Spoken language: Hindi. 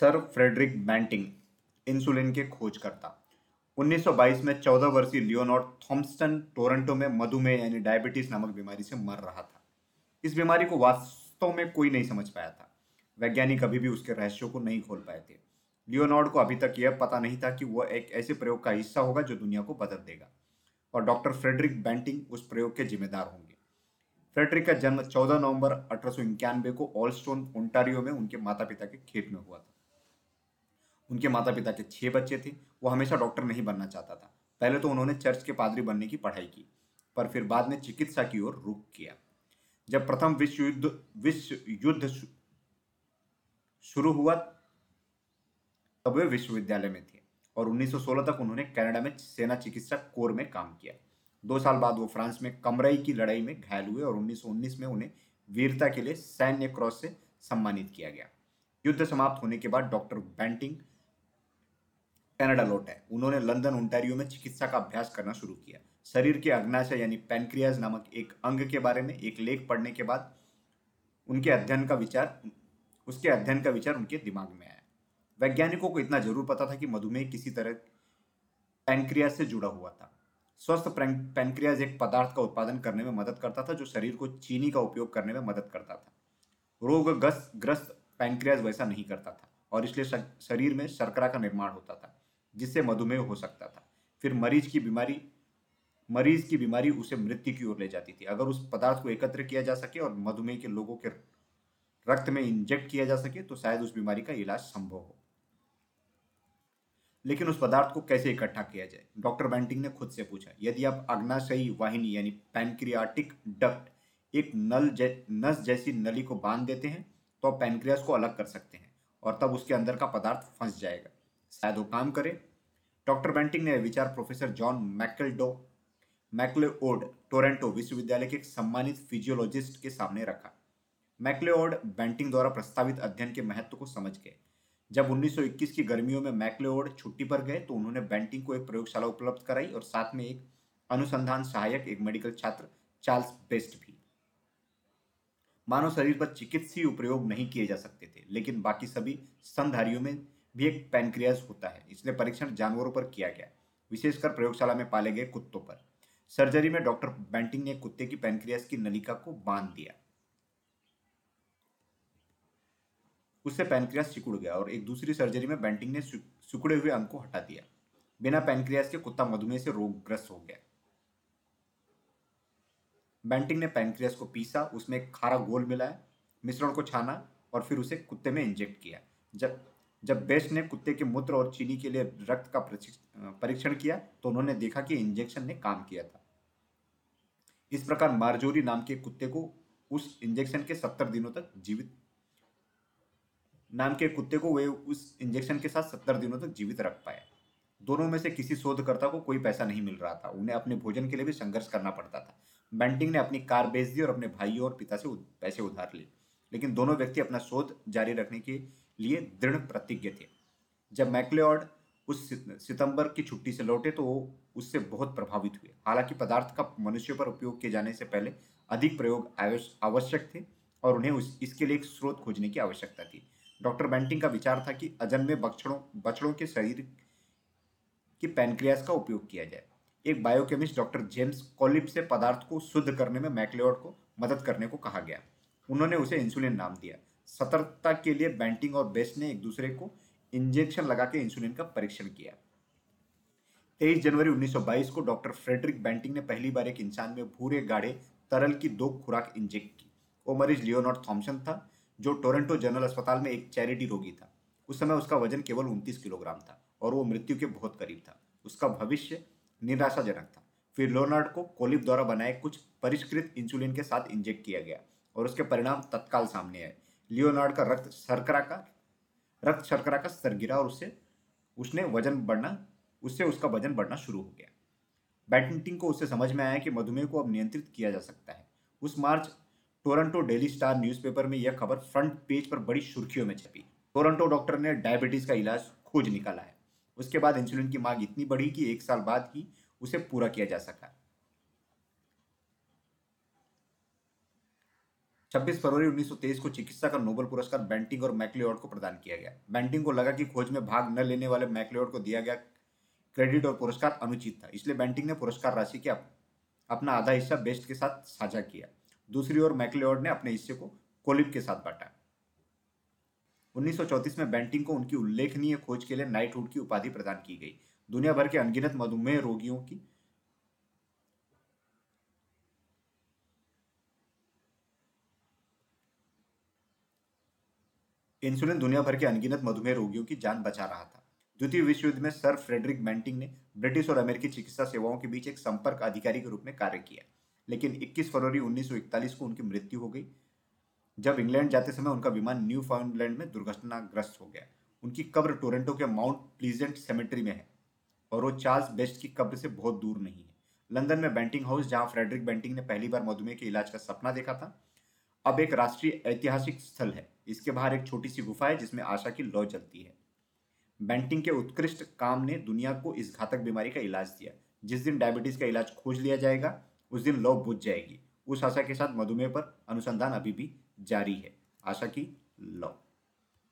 सर फ्रेडरिक बैंटिंग, इंसुलिन के खोजकर्ता 1922 में 14 वर्षीय लियोनार्ड थॉम्पसन टोरंटो में मधुमेह यानी डायबिटीज़ नामक बीमारी से मर रहा था। इस बीमारी को वास्तव में कोई नहीं समझ पाया था। वैज्ञानिक अभी भी उसके रहस्यों को नहीं खोल पाए थे। लियोनार्ड को अभी तक यह पता नहीं था कि वह एक ऐसे प्रयोग का हिस्सा होगा जो दुनिया को बदल देगा। और डॉक्टर फ्रेडरिक बैंटिंग उस प्रयोग के जिम्मेदार होंगे। फ्रेडरिक का जन्म 14 नवंबर अठारह सौ इक्यानवे को ऑलस्टोन, ओंटारियो में उनके माता पिता के खेत में हुआ था। उनके माता पिता के छह बच्चे थे, वो हमेशा डॉक्टर नहीं बनना चाहता था। पहले तो उन्होंने चर्च के पादरी बनने की पढ़ाई की, पर फिर बाद में चिकित्सा की ओर रुख किया। जब प्रथम विश्व युद्ध विश्व युद्ध शुरू हुआ, तब वे विश्वविद्यालय में थे और 1916 तक उन्होंने कनाडा में सेना चिकित्सा कोर में काम किया। दो साल बाद वो फ्रांस में कमरई की लड़ाई में घायल हुए और 1919 में उन्हें वीरता के लिए सैन्य क्रॉस से सम्मानित किया गया। युद्ध समाप्त होने के बाद डॉक्टर बैंटिंग कनाडा लौटे उन्होंने लंदन, ओंटारियो में चिकित्सा का अभ्यास करना शुरू किया। शरीर के अग्नाशय यानी पैनक्रियाज नामक एक अंग के बारे में, एक लेख पढ़ने के बाद उनके अध्ययन का विचार, उसके अध्ययन का विचार उनके दिमाग में आया। वैज्ञानिकों को इतना ज़रूर पता था कि मधुमेह किसी तरह पैनक्रियाज से जुड़ा हुआ था। स्वस्थ पैनक्रियाज एक पदार्थ का उत्पादन करने में मदद करता था, जो शरीर को चीनी का उपयोग करने में मदद करता था। रोगग्रस्त ग्रस्त पैनक्रियाज वैसा नहीं करता था, और इसलिए शरीर में शर्करा का निर्माण होता था। जिससे मधुमेह हो सकता था। फिर मरीज़ की बीमारी मरीज़ की बीमारी उसे मृत्यु की ओर ले जाती थी। अगर उस पदार्थ को एकत्र किया जा सके और मधुमेह के लोगों के रक्त में इंजेक्ट किया जा सके तो शायद उस बीमारी का इलाज संभव हो। लेकिन उस पदार्थ को कैसे इकट्ठा किया जाए? डॉक्टर बैंटिंग ने खुद से पूछा यदि आप अग्नाशयी वाहिनी यानी पैनक्रियाटिक डक्ट एक नल जै, नस जैसी नली को बाँध देते हैं तो आप पैनक्रियास को अलग कर सकते हैं और तब उसके अंदर का पदार्थ फंस जाएगा। शायद वो काम करे डॉक्टर बेंटिंग ने विचार professor John Macleod, Macleod Toronto विश्वविद्यालय के एक सम्मानित फिजियोलॉजिस्ट के सामने रखा। मैकलेओड बेंटिंग द्वारा प्रस्तावित अध्ययन के महत्व को समझ गए। जब 1921 की गर्मियों में मैकलेओड छुट्टी पर गए तो उन्होंने बेंटिंग को एक प्रयोगशाला उपलब्ध कराई और साथ में एक अनुसंधान सहायक, एक मेडिकल छात्र, चार्ल्स बेस्ट भी। मानव शरीर पर चिकित्सीय उपयोग नहीं किए जा सकते थे, लेकिन बाकी सभी स्तनधारियों में भी एक पैनक्रियाज होता है, इसलिए परीक्षण जानवरों पर किया गया, विशेषकर प्रयोगशाला में पाले गए कुत्तों पर। सर्जरी में डॉक्टर बेंटिंग ने कुत्ते की पैनक्रियाज की नलिका को बाँध दिया। उससे पैनक्रियाज सिकुड़ गया और एक दूसरी सर्जरी में बेंटिंग ने सिकुड़े हुए अंग को हटा दिया। बिना पैनक्रियाज के कुत्ता मधुमेह से रोगग्रस्त हो गया। बैंटिंग ने पैनक्रियाज को पीसा, उसमें खारा गोल मिलाया, मिश्रण को छाना और फिर उसे कुत्ते में इंजेक्ट किया। जब जब बेस्ट ने कुत्ते के मूत्र और चीनी के लिए रक्त का परीक्षण किया तो उन्होंने देखा कि इंजेक्शन ने काम किया था। इस प्रकार मारजोरी नाम के कुत्ते को उस इंजेक्शन के सत्तर दिनों तक जीवित, नाम के कुत्ते को वे उस इंजेक्शन के साथ सत्तर दिनों तक जीवित रख पाए। दोनों में से किसी शोधकर्ता को कोई पैसा नहीं मिल रहा था। उन्हें अपने भोजन के लिए भी संघर्ष करना पड़ता था। बैंटिंग ने अपनी कार बेच दी और अपने भाइयों और पिता से पैसे उधार लिए। लेकिन दोनों व्यक्ति अपना शोध जारी रखने के लिए दृढ़ प्रतिज्ञ थे। जब मैकलेॉर्ड उस सितंबर की छुट्टी से लौटे तो वो उससे बहुत प्रभावित हुए। हालाँकि पदार्थ का मनुष्यों पर उपयोग किए जाने से पहले अधिक प्रयोग आवश्यक थे और उन्हें उस, इसके लिए एक स्रोत खोजने की आवश्यकता थी। डॉक्टर बैंटिंग का विचार था कि अजन्मे बछड़ों बछड़ों के शरीर की पैनक्रियास का उपयोग किया जाए। एक बायोकेमिस्ट डॉक्टर जेम्स कॉलिप से पदार्थ को शुद्ध करने में मैकलेॉर्ड को मदद करने को कहा गया। उन्होंने उसे इंसुलिन नाम दिया। सतर्कता के लिए बैंटिंग और बेस्ट ने एक दूसरे को इंजेक्शन लगा के इंसुलिन का परीक्षण किया। 23 जनवरी 1922 को डॉक्टर फ्रेडरिक बैंटिंग ने पहली बार एक इंसान में भूरे गाढ़े तरल की दो खुराक इंजेक्ट की। वो मरीज़ लियोनार्ड थॉम्सन था, जो टोरंटो जनरल अस्पताल में एक चैरिटी रोगी था। उस समय उसका वज़न केवल उनतीस किलोग्राम था और वो मृत्यु के बहुत करीब था। उसका भविष्य निराशाजनक था। फिर लियोनार्ड को कोलिप द्वारा बनाए कुछ परिष्कृत इंसुलिन के साथ इंजेक्ट किया गया और उसके परिणाम तत्काल सामने आए। लियोनार्ड का रक्त शर्करा का, रक्त शर्करा का स्तर गिरा और उससे, उसने वज़न बढ़ना, उससे उसका वज़न बढ़ना शुरू हो गया। बैडमिंटन को उससे समझ में आया कि मधुमेह को अब नियंत्रित किया जा सकता है। उस March, Toronto Daily Star newspaper में यह खबर फ्रंट पेज पर बड़ी सुर्खियों में छपी। टोरंटो डॉक्टर ने डायबिटीज़ का इलाज खोज निकाला है। उसके बाद इंसुलिन की मांग इतनी बढ़ी कि एक साल बाद ही उसे पूरा किया जा सका। 26 फरवरी 1923 को चिकित्सा का नोबेल पुरस्कार बेंटिंग और मैकलियोड को प्रदान किया गया। बेंटिंग को लगा कि खोज में भाग न लेने वाले मैकलियोड को दिया गया क्रेडिट और पुरस्कार अनुचित था, इसलिए बेंटिंग ने पुरस्कार राशि के अपना आधा हिस्सा बेस्ट के साथ साझा किया। दूसरी ओर मैकलियोड ने अपने हिस्से को कोलिप के साथ बांटा। 1934 में बैंटिंग को उनकी उल्लेखनीय खोज के लिए नाइटहुड की उपाधि प्रदान की गई। दुनिया भर के अनगिनत मधुमेह रोगियों की इंसुलिन दुनिया भर के अनगिनत मधुमेह रोगियों की जान बचा रहा था। द्वितीय विश्व युद्ध में सर फ्रेडरिक बेंटिंग ने ब्रिटिश और अमेरिकी चिकित्सा सेवाओं के बीच एक संपर्क अधिकारी के रूप में कार्य किया, लेकिन 21 फरवरी 1941 को उनकी मृत्यु हो गई, जब इंग्लैंड जाते समय उनका विमान न्यू फाउंडलैंड में दुर्घटनाग्रस्त हो गया। उनकी कब्र टोरेंटो के माउंट प्लीजेंट सेमेट्री में है और वो चार्ल्स बेस्ट की कब्र से बहुत दूर नहीं है। लंदन में बेंटिंग हाउस, जहाँ फ्रेडरिक बेंटिंग ने पहली बार मधुमेह के इलाज का सपना देखा था, अब एक राष्ट्रीय ऐतिहासिक स्थल है। इसके बाहर एक छोटी सी गुफा है जिसमें आशा की लौ चलती है। बेंटिंग के उत्कृष्ट काम ने दुनिया को इस घातक बीमारी का इलाज दिया। जिस दिन डायबिटीज़ का इलाज खोज लिया जाएगा, उस दिन लौ बुझ जाएगी। उस आशा के साथ मधुमेह पर अनुसंधान अभी भी जारी है। आशा की लौ।